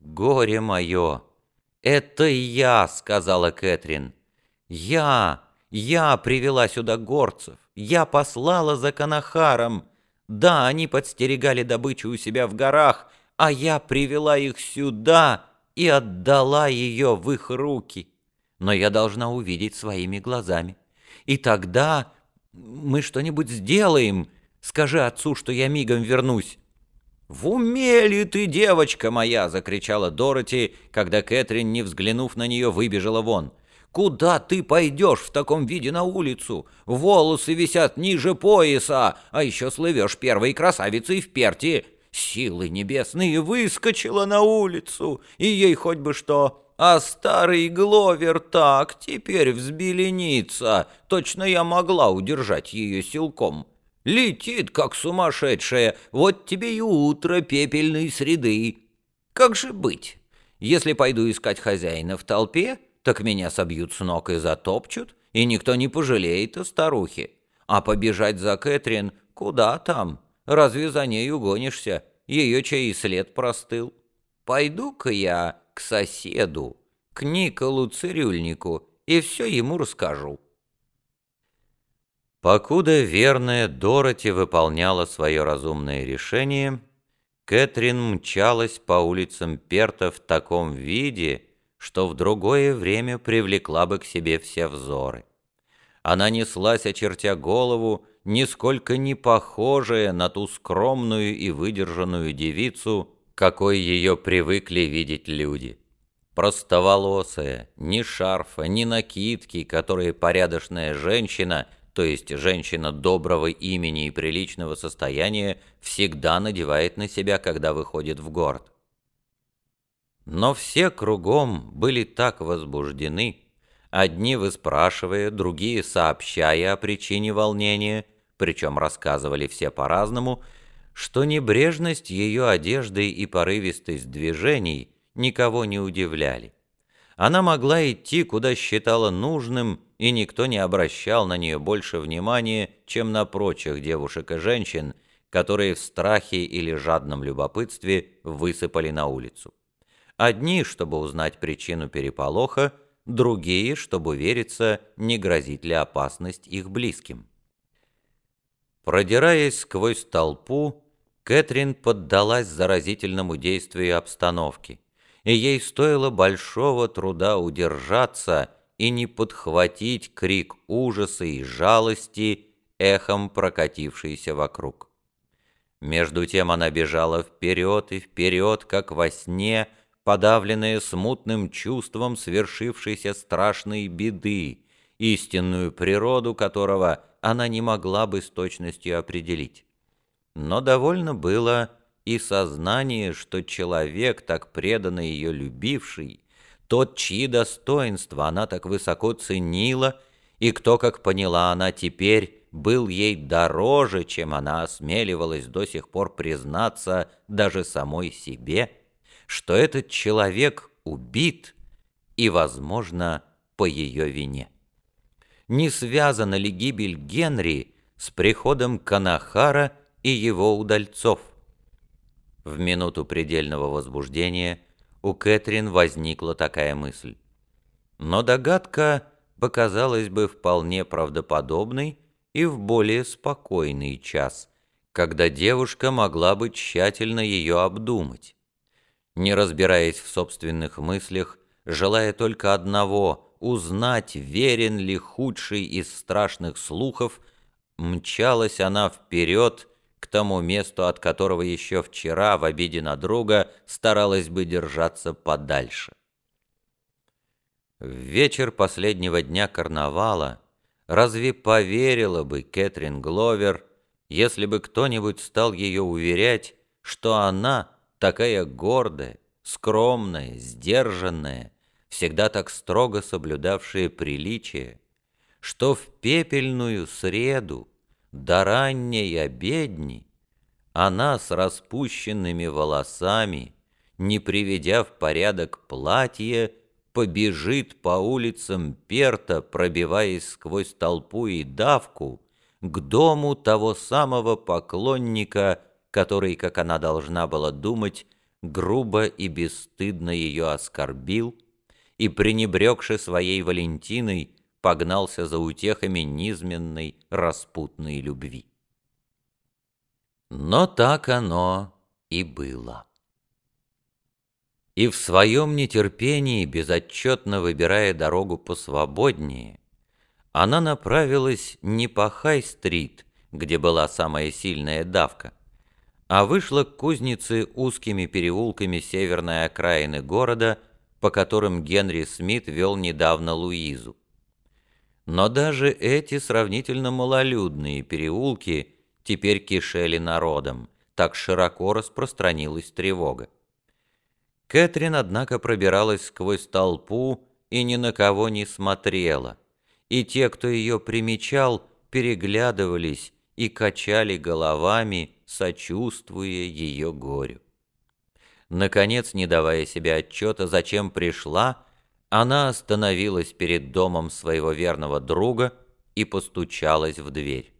«Горе мое! Это я!» — сказала Кэтрин. «Я! Я привела сюда горцев! Я послала за Канахаром! Да, они подстерегали добычу у себя в горах, а я привела их сюда и отдала ее в их руки. Но я должна увидеть своими глазами. И тогда мы что-нибудь сделаем. Скажи отцу, что я мигом вернусь». «В уме ли ты, девочка моя!» — закричала Дороти, когда Кэтрин, не взглянув на нее, выбежала вон. «Куда ты пойдешь в таком виде на улицу? Волосы висят ниже пояса, а еще слывешь первой красавицей в перте. Силы небесные выскочила на улицу, и ей хоть бы что. А старый Гловер так теперь взбеленится. Точно я могла удержать ее силком». Летит, как сумасшедшая, вот тебе и утро пепельной среды. Как же быть? Если пойду искать хозяина в толпе, так меня собьют с ног и затопчут, и никто не пожалеет о старухе. А побежать за Кэтрин куда там? Разве за ней угонишься? Ее чей след простыл. Пойду-ка я к соседу, к Николу Цирюльнику, и все ему расскажу. Покуда верная Дороти выполняла свое разумное решение, Кэтрин мчалась по улицам Перта в таком виде, что в другое время привлекла бы к себе все взоры. Она неслась, очертя голову, нисколько не похожая на ту скромную и выдержанную девицу, какой ее привыкли видеть люди. Простоволосая, ни шарфа, ни накидки, которые порядочная женщина – то есть женщина доброго имени и приличного состояния, всегда надевает на себя, когда выходит в город. Но все кругом были так возбуждены, одни выспрашивая, другие сообщая о причине волнения, причем рассказывали все по-разному, что небрежность ее одежды и порывистость движений никого не удивляли. Она могла идти, куда считала нужным, и никто не обращал на нее больше внимания, чем на прочих девушек и женщин, которые в страхе или жадном любопытстве высыпали на улицу. Одни, чтобы узнать причину переполоха, другие, чтобы увериться, не грозит ли опасность их близким. Продираясь сквозь толпу, Кэтрин поддалась заразительному действию обстановки, и ей стоило большого труда удержаться и не подхватить крик ужаса и жалости, эхом прокатившийся вокруг. Между тем она бежала вперед и вперед, как во сне, подавленная смутным чувством свершившейся страшной беды, истинную природу которого она не могла бы с точностью определить. Но довольно было и сознание, что человек, так преданно ее любивший, тот, чьи достоинства она так высоко ценила, и кто, как поняла она теперь, был ей дороже, чем она осмеливалась до сих пор признаться даже самой себе, что этот человек убит и, возможно, по ее вине. Не связана ли гибель Генри с приходом Канахара и его удальцов? В минуту предельного возбуждения у Кэтрин возникла такая мысль. Но догадка показалась бы вполне правдоподобной и в более спокойный час, когда девушка могла бы тщательно ее обдумать. Не разбираясь в собственных мыслях, желая только одного — узнать, верен ли худший из страшных слухов, мчалась она вперед, к тому месту, от которого еще вчера в обиде на друга старалась бы держаться подальше. В вечер последнего дня карнавала разве поверила бы Кэтрин Гловер, если бы кто-нибудь стал ее уверять, что она такая гордая, скромная, сдержанная, всегда так строго соблюдавшая приличие, что в пепельную среду до ранней обедни она с распущенными волосами, не приведя в порядок платье, побежит по улицам Перта, пробиваясь сквозь толпу и давку, к дому того самого поклонника, который, как она должна была думать, грубо и бесстыдно ее оскорбил и, пренебрегши своей Валентиной, погнался за утехами низменной распутной любви. Но так оно и было. И в своем нетерпении, безотчетно выбирая дорогу посвободнее, она направилась не по Хай-стрит, где была самая сильная давка, а вышла к кузнице узкими переулками северной окраины города, по которым Генри Смит вел недавно Луизу. Но даже эти сравнительно малолюдные переулки теперь кишели народом, так широко распространилась тревога. Кэтрин, однако, пробиралась сквозь толпу и ни на кого не смотрела, и те, кто ее примечал, переглядывались и качали головами, сочувствуя ее горю. Наконец, не давая себе отчета, зачем пришла, она остановилась перед домом своего верного друга и постучалась в дверь.